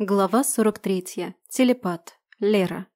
Глава 43. Телепат. Лера.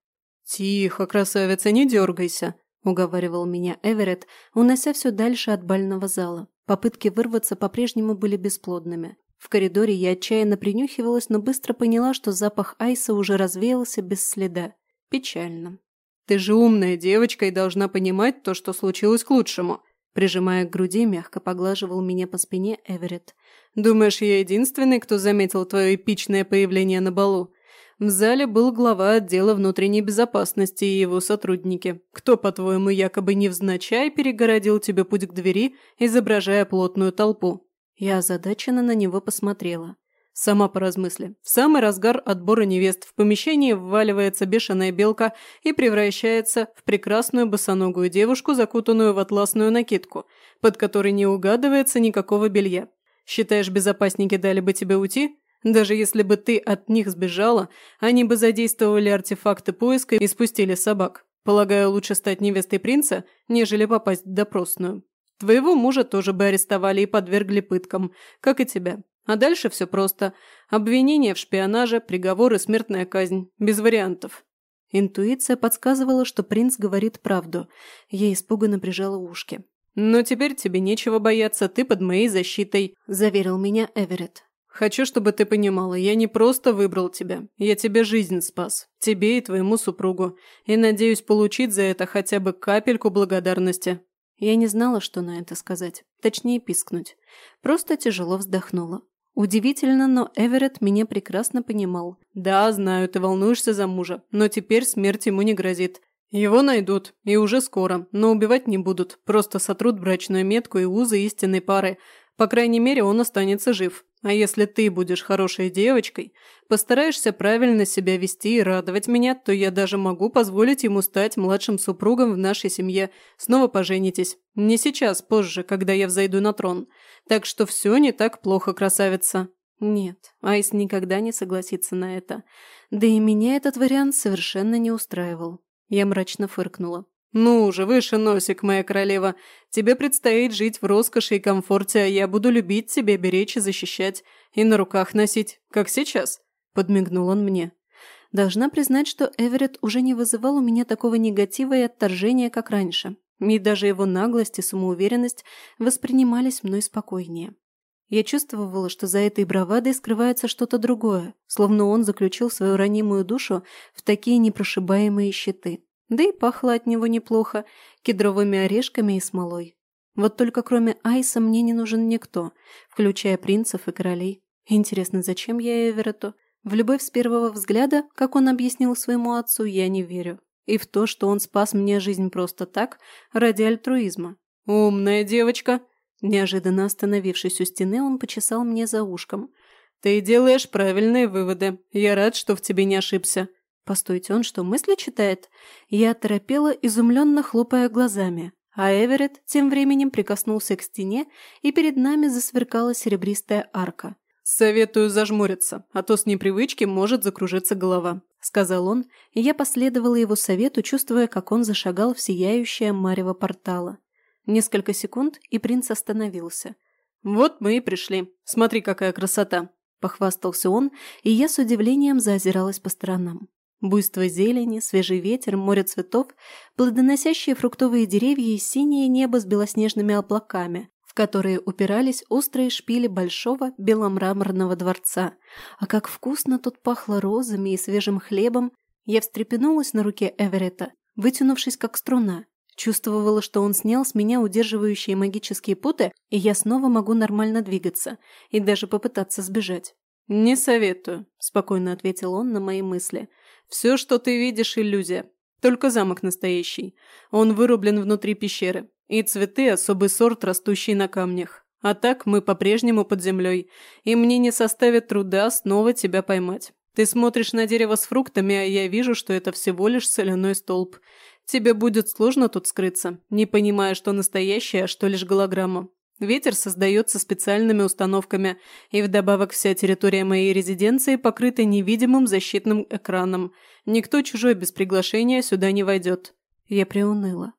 «Тихо, красавица, не дергайся», – уговаривал меня Эверетт, унося все дальше от бального зала. Попытки вырваться по-прежнему были бесплодными. В коридоре я отчаянно принюхивалась, но быстро поняла, что запах айса уже развеялся без следа. Печально. «Ты же умная девочка и должна понимать то, что случилось к лучшему», Прижимая к груди, мягко поглаживал меня по спине Эверетт. «Думаешь, я единственный, кто заметил твое эпичное появление на балу? В зале был глава отдела внутренней безопасности и его сотрудники. Кто, по-твоему, якобы невзначай перегородил тебе путь к двери, изображая плотную толпу?» Я озадаченно на него посмотрела. Сама поразмысли. В самый разгар отбора невест в помещении вваливается бешеная белка и превращается в прекрасную босоногую девушку, закутанную в атласную накидку, под которой не угадывается никакого белья. Считаешь, безопасники дали бы тебе уйти? Даже если бы ты от них сбежала, они бы задействовали артефакты поиска и спустили собак. Полагаю, лучше стать невестой принца, нежели попасть в допросную. Твоего мужа тоже бы арестовали и подвергли пыткам, как и тебя. А дальше все просто. Обвинение в шпионаже, приговор и смертная казнь. Без вариантов. Интуиция подсказывала, что принц говорит правду. Я испуганно прижала ушки. «Но теперь тебе нечего бояться, ты под моей защитой», – заверил меня Эверетт. «Хочу, чтобы ты понимала, я не просто выбрал тебя, я тебе жизнь спас, тебе и твоему супругу, и надеюсь получить за это хотя бы капельку благодарности». Я не знала, что на это сказать, точнее пискнуть. Просто тяжело вздохнула. Удивительно, но Эверетт меня прекрасно понимал. «Да, знаю, ты волнуешься за мужа, но теперь смерть ему не грозит. Его найдут, и уже скоро, но убивать не будут, просто сотрут брачную метку и узы истинной пары. По крайней мере, он останется жив. А если ты будешь хорошей девочкой, постараешься правильно себя вести и радовать меня, то я даже могу позволить ему стать младшим супругом в нашей семье. Снова поженитесь. Не сейчас, позже, когда я взойду на трон. Так что все не так плохо, красавица». Нет, Айс никогда не согласится на это. Да и меня этот вариант совершенно не устраивал. Я мрачно фыркнула. «Ну уже выше носик, моя королева. Тебе предстоит жить в роскоши и комфорте, а я буду любить тебя, беречь и защищать. И на руках носить, как сейчас», – подмигнул он мне. Должна признать, что Эверетт уже не вызывал у меня такого негатива и отторжения, как раньше. И даже его наглость и самоуверенность воспринимались мной спокойнее. Я чувствовала, что за этой бравадой скрывается что-то другое, словно он заключил свою ранимую душу в такие непрошибаемые щиты. Да и пахло от него неплохо, кедровыми орешками и смолой. Вот только кроме Айса мне не нужен никто, включая принцев и королей. Интересно, зачем я Эверету? В любовь с первого взгляда, как он объяснил своему отцу, я не верю. И в то, что он спас мне жизнь просто так, ради альтруизма. «Умная девочка!» Неожиданно остановившись у стены, он почесал мне за ушком. «Ты делаешь правильные выводы. Я рад, что в тебе не ошибся. Постойте, он что, мысли читает? Я торопела, изумленно хлопая глазами. А Эверетт тем временем прикоснулся к стене, и перед нами засверкала серебристая арка. «Советую зажмуриться, а то с непривычки может закружиться голова», – сказал он, и я последовала его совету, чувствуя, как он зашагал в сияющее марево портала. Несколько секунд, и принц остановился. «Вот мы и пришли. Смотри, какая красота!» – похвастался он, и я с удивлением заозиралась по сторонам. Буйство зелени, свежий ветер, море цветов, плодоносящие фруктовые деревья и синее небо с белоснежными облаками, в которые упирались острые шпили большого беломраморного дворца. А как вкусно тут пахло розами и свежим хлебом! Я встрепенулась на руке Эверетта, вытянувшись как струна. Чувствовала, что он снял с меня удерживающие магические путы, и я снова могу нормально двигаться и даже попытаться сбежать. «Не советую», – спокойно ответил он на мои мысли – все, что ты видишь, иллюзия. Только замок настоящий. Он вырублен внутри пещеры. И цветы – особый сорт, растущий на камнях. А так мы по-прежнему под землей. И мне не составит труда снова тебя поймать. Ты смотришь на дерево с фруктами, а я вижу, что это всего лишь соляной столб. Тебе будет сложно тут скрыться, не понимая, что настоящее, а что лишь голограмма. Ветер создается специальными установками, и вдобавок вся территория моей резиденции покрыта невидимым защитным экраном. Никто чужой без приглашения сюда не войдет. Я приуныла.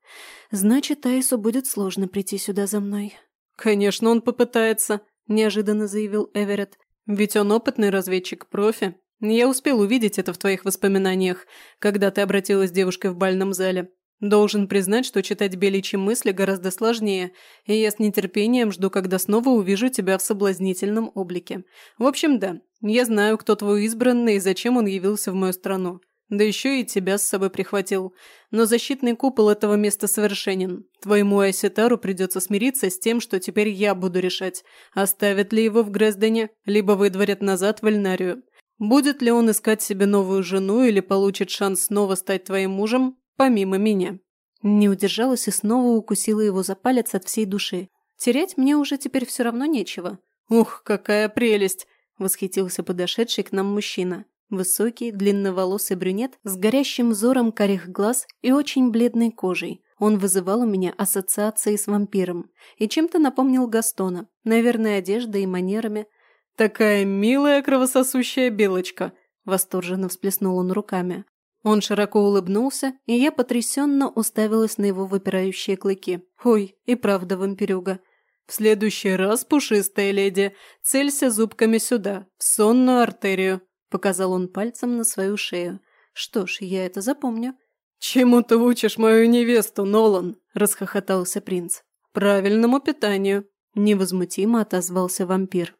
Значит, Айсу будет сложно прийти сюда за мной. Конечно, он попытается, неожиданно заявил Эверетт. Ведь он опытный разведчик, профи. Я успел увидеть это в твоих воспоминаниях, когда ты обратилась с девушкой в бальном зале. Должен признать, что читать беличьи мысли гораздо сложнее, и я с нетерпением жду, когда снова увижу тебя в соблазнительном облике. В общем, да, я знаю, кто твой избранный и зачем он явился в мою страну. Да еще и тебя с собой прихватил. Но защитный купол этого места совершенен. Твоему Айситару придется смириться с тем, что теперь я буду решать, оставят ли его в Грездене, либо выдворят назад в Эльнарию. Будет ли он искать себе новую жену или получит шанс снова стать твоим мужем, помимо меня?» Не удержалась и снова укусила его за палец от всей души. Терять мне уже теперь все равно нечего. «Ух, какая прелесть!» – восхитился подошедший к нам мужчина. Высокий, длинноволосый брюнет с горящим взором карих глаз и очень бледной кожей. Он вызывал у меня ассоциации с вампиром и чем-то напомнил Гастона, наверное, одеждой и манерами. «Такая милая кровососущая белочка!» – восторженно всплеснул он руками. Он широко улыбнулся, и я потрясенно уставилась на его выпирающие клыки. Ой, и правда вампирюга. «В следующий раз, пушистая леди, целься зубками сюда, в сонную артерию», Показал он пальцем на свою шею. Что ж, я это запомню. «Чему ты учишь мою невесту, Нолан?» – расхохотался принц. «Правильному питанию», – невозмутимо отозвался вампир.